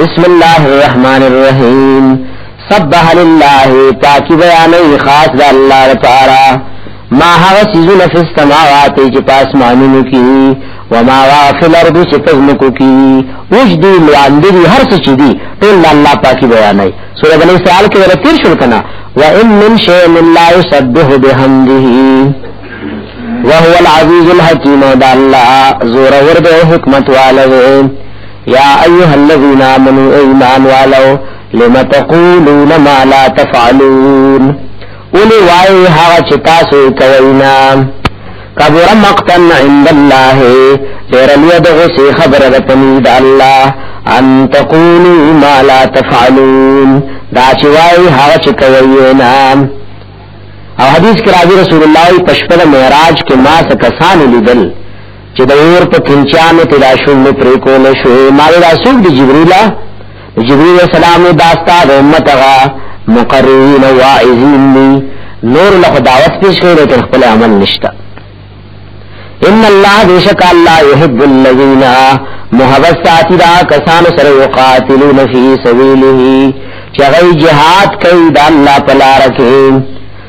بسم الله الرحمن الرحیم سبح لله پاکی بیانې خاص د الله لپاره ما هغه سيزونه فی السماوات چې پاس مانونو کې وما وافل ارض چې پزمکو کې اوس دی لاندې هر څه چې دی ټول الله پاکي بیانای سورہ بنی اسرائیل کې ورته تیر شو کنه وان من شیء الا یسبح بحمده وهو العزیز الحکیم دا الله زور ور به حکمت والے یا ایها الذین آمنو ایمان والو لم تقولون ما لا تفعلون اولی وای هغه چې تاسو کوي نه کبر مقتن عند الله ډیر لوی دغه سی خبره ده پنی د الله ان تقولو ما لا تفعلون دا چې وای هغه چې کوي نه او حدیث کې راځي رسول الله په شپه د معراج کې ما څه کسان لیدل چې د اور په تنچانو کې دا شونډې پرې کولې شوې ما دا څوک دی جبریلا جبریل السلام داستا د امت غا مقررین واعظین دی نور له دعوت پیش کړي لیکن خپل عمل نشتا ان الله بیشک الله يحب الذين محبت ساتي دا کسان سره یقاتلون فی سبیله چې غي جهاد کوي د الله په لار کې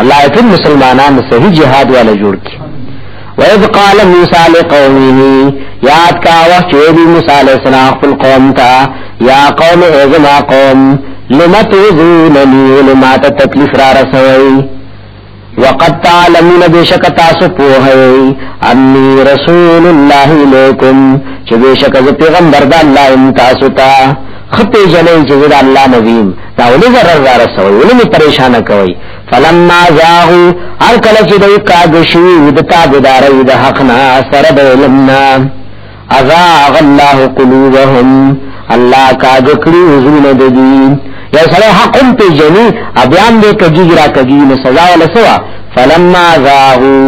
الله یې ټول مسلمانان صحیح جهاد والا جوړ کړي وَإِذْ قَالَ مُوسَى لِقَوْمِهِ یاد کا وخت چې ویلي موسی علیه السلام خپل قوم ته یا قوم ای زما قوم لم تؤذونني ولما تکلیف را رسوي وقد تعلمون بشک تاسو پوه انی رسول الله الیکم چې بشک ز پیغمبر د الله ام تاسو ته خپې جنې چې د الله نبی دا ولې ضرر را رسوي ولې می پریشان کوي فلما زاغو هر کله چې دوی کاږ شوي د تابعداري د حق نه سره د علم نه ازاغ الله قلوبهم الله کاږ کړی زړه د دې یو سره حق هم په جنې ابيان دې کږي را کږي نه سزا ولا سوا فلما زاغو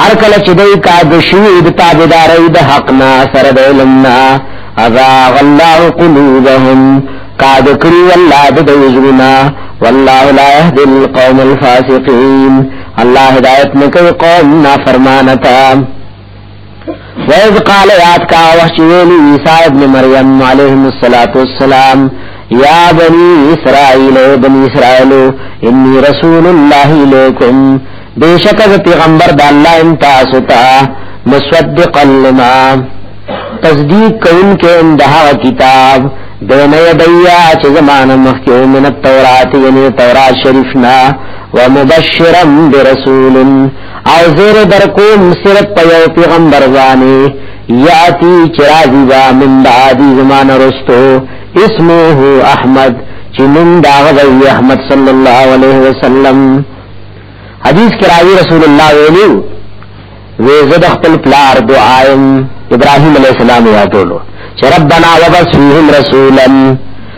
هر کله چې دوی کاږ شوي د تابعدارۍ د حق نه سره د علم نه ازاغ الله قلوبهم کاږ کړي الله د دوی زړونه والله لا يهدي القوم الفاسقين الله هدایت نه کوي قوم نافرمانه ته ویز قال یاد کا وحشی ویلی عیسیٰ ابن مریم علیہ السلام یا بنی اسرائیل بنی اسرائیل انی رسول اللہ علیکم بے شک از پیغمبر دا اللہ انتا ستا مصدقا لما تصدیق کون کے اندہا کتاب بین یدیا چه زمان مخیو من التورات یعنی تورات شریفنا ومبشرا برسول او زیر درکوم صرف په یو پیغمبر باندې یاتی چرازی با من بعدی زمان رستو اسمه احمد چې نوم دا غوي احمد صلی الله علیه وسلم حدیث کې راوی رسول الله ویلو وی زد خپل پلار دعایم ابراهیم علیہ السلام یادولو چې ربنا وبس فیهم رسولا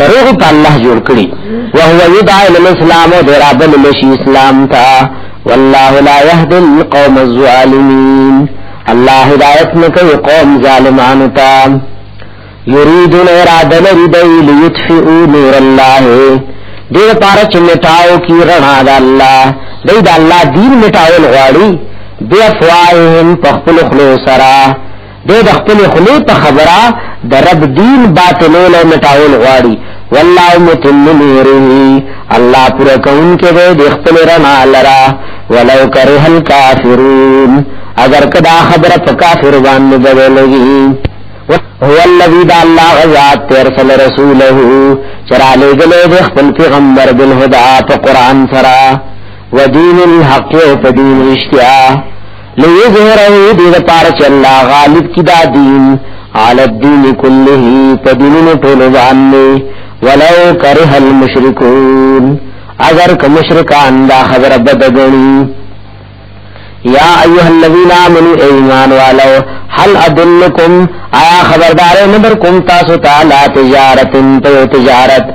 دروغ په الله جوړ کړی او هو یدعا الاسلام او درابل لشی اسلام تا والله لا يهدي القوم الظالمين الله هدایت نکوي قوم ظالمان تا یریدون اراده لري دی لیطفئوا نور الله دیر پارا چې مټاو کی رڼا د الله دی د الله دین مټاول غواړي بیا فوائهم پخپل خلو سره دې د خپل خلی په خبره د رب دین باطلول او مټاول غواړي والله متم نوره الله پر کون کې دې د خپل رڼا لرا ولو کرہ الکافرون اگر کدا خبره په کافر باندې بدلږي هو الذي دا الله غزاد تیر صلی رسوله چرا لے گلے دے خپل پیغمبر بالهدى په قران سرا ودین الحق و دین اشتیاء لیظهره دې د پاره چې الله غالب کی دا دین علی الدین کله په دینونو ټول باندې ولو کرہ المشرکون اگر که مشرکان دا خبر بدګنی یا ایها الذین آمنوا ایمان والو هل ادلکم آیا خبردار نبر کوم تاسو تعالی تجارت تو تجارت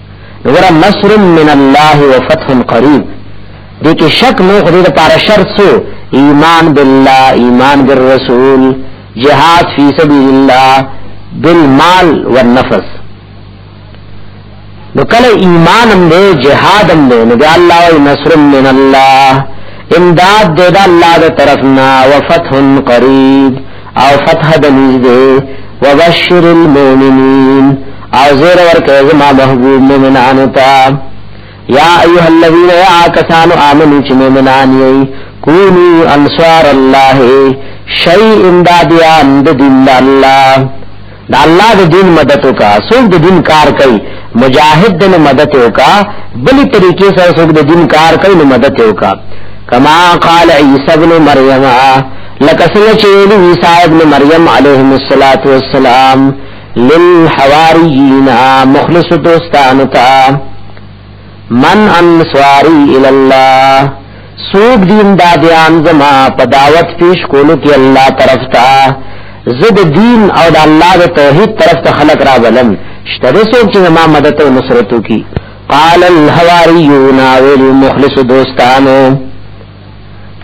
نور نصر من الله وفتح قریب دې کې شک نو خو دې لپاره شرط سو ایمان بالله ایمان بالرسول جهاد فی سبیل الله بالمال والنفس نو کله ایمان هم دې جهاد هم دې نو الله او نصر من الله امداد دې د الله تر طرفنا وفتح قریب او فتح د نږدې وبشر المؤمنین او زیر ورکه زما محبوب مومنانو ته یا ایها الذین یا کسانو آمنو چې مومنان یې کونی انصار الله شیء امدادیان د دین الله د الله د دین مدد وکا څوک د دین کار کوي مجاهد د مدد وکا بلی طریقې سره څوک د دین کار کوي نو مدد وکا کما قال عیسی ابن مریم لکه څنګه چې ویل عیسی ابن مریم علیه الصلاۃ والسلام للحواریین مخلص دوستانو ته من انصاری الاللہ سوک دین دادیان زما پا دعوت پیش کولو کی اللہ طرف تا زد دین او دا اللہ دا توحید طرف تا خلق را بلن شتده سوک چی زما مدد و نصرتو کی قال الحواریون آویلی مخلص دوستانو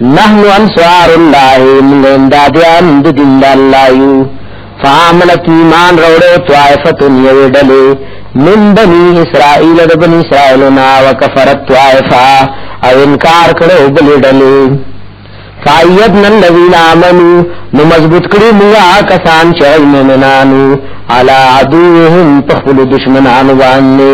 نحن انصار الله من امدادیان د دین د الله یو فاملت ایمان روړو طائفه یو ډلې من بنی اسرائیل د بنی اسرائیل نا وکفرت طائفه او انکار کړو بل ډلې فایدنا الذین آمنوا نو مضبوط کړی موږ کسان چې مومنانو علی عدوهم تخبل دشمنان باندې